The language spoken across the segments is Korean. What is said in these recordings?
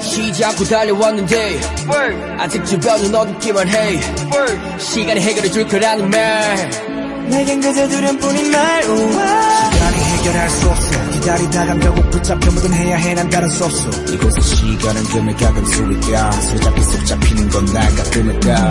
시작고 달려왔는데 아직 주변은 어둡기만 해 시간이 해결해 줄 거라는 말. 내겐 그저 두려뿐인 말. 시간이 해결할 수 없어. 기다리다가 결국 붙잡혀 뭐든 해야 해. 난 다른 수 없어. 이곳에 시간은 금을 가끔 수리가 손잡기 속 잡히는 건날 가끔일까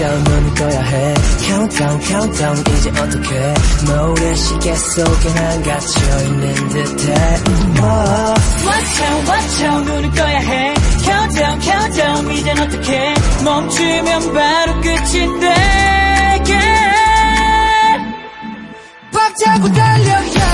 넌 꺼야 해 Countdown, countdown, 이제 어떡해 모래시계 속에 난 갇혀있는 듯해 oh. Watch out, watch out, 눈을 꺼야 해. Countdown, countdown, 이젠 어떡해. 멈추면 바로 끝인데. Yeah. 박차고 달려가